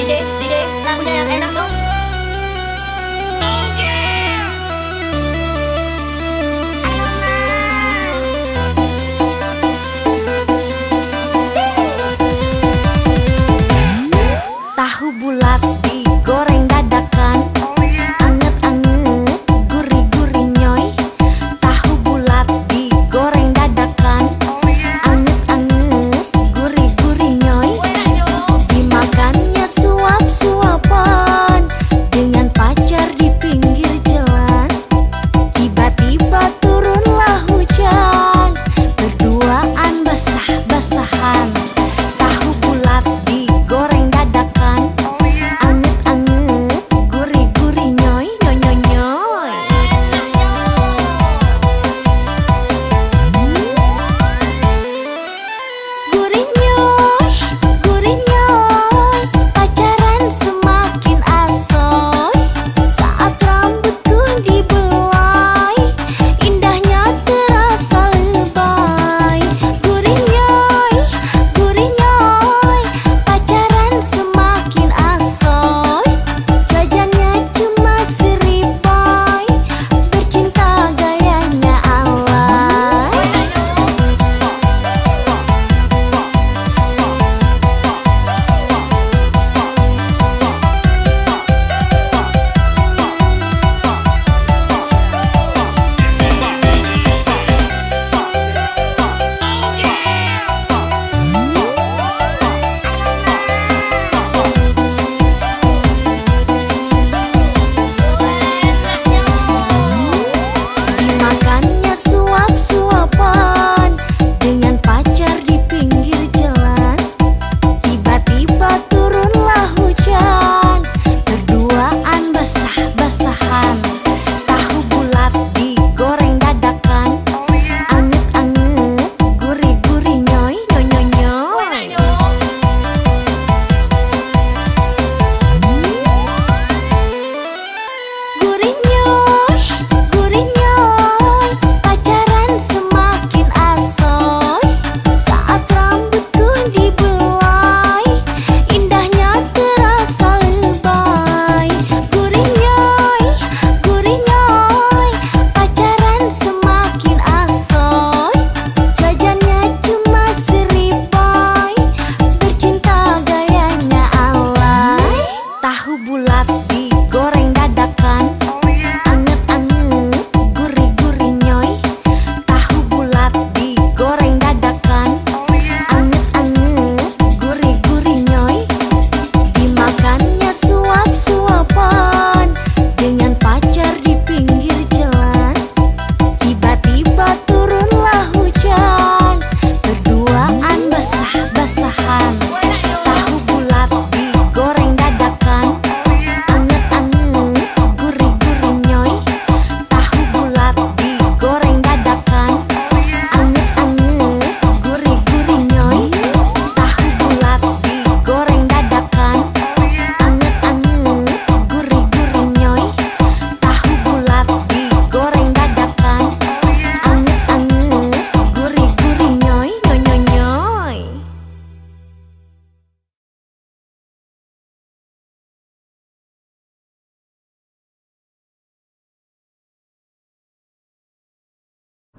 Đi đi, làm nè em đang tốt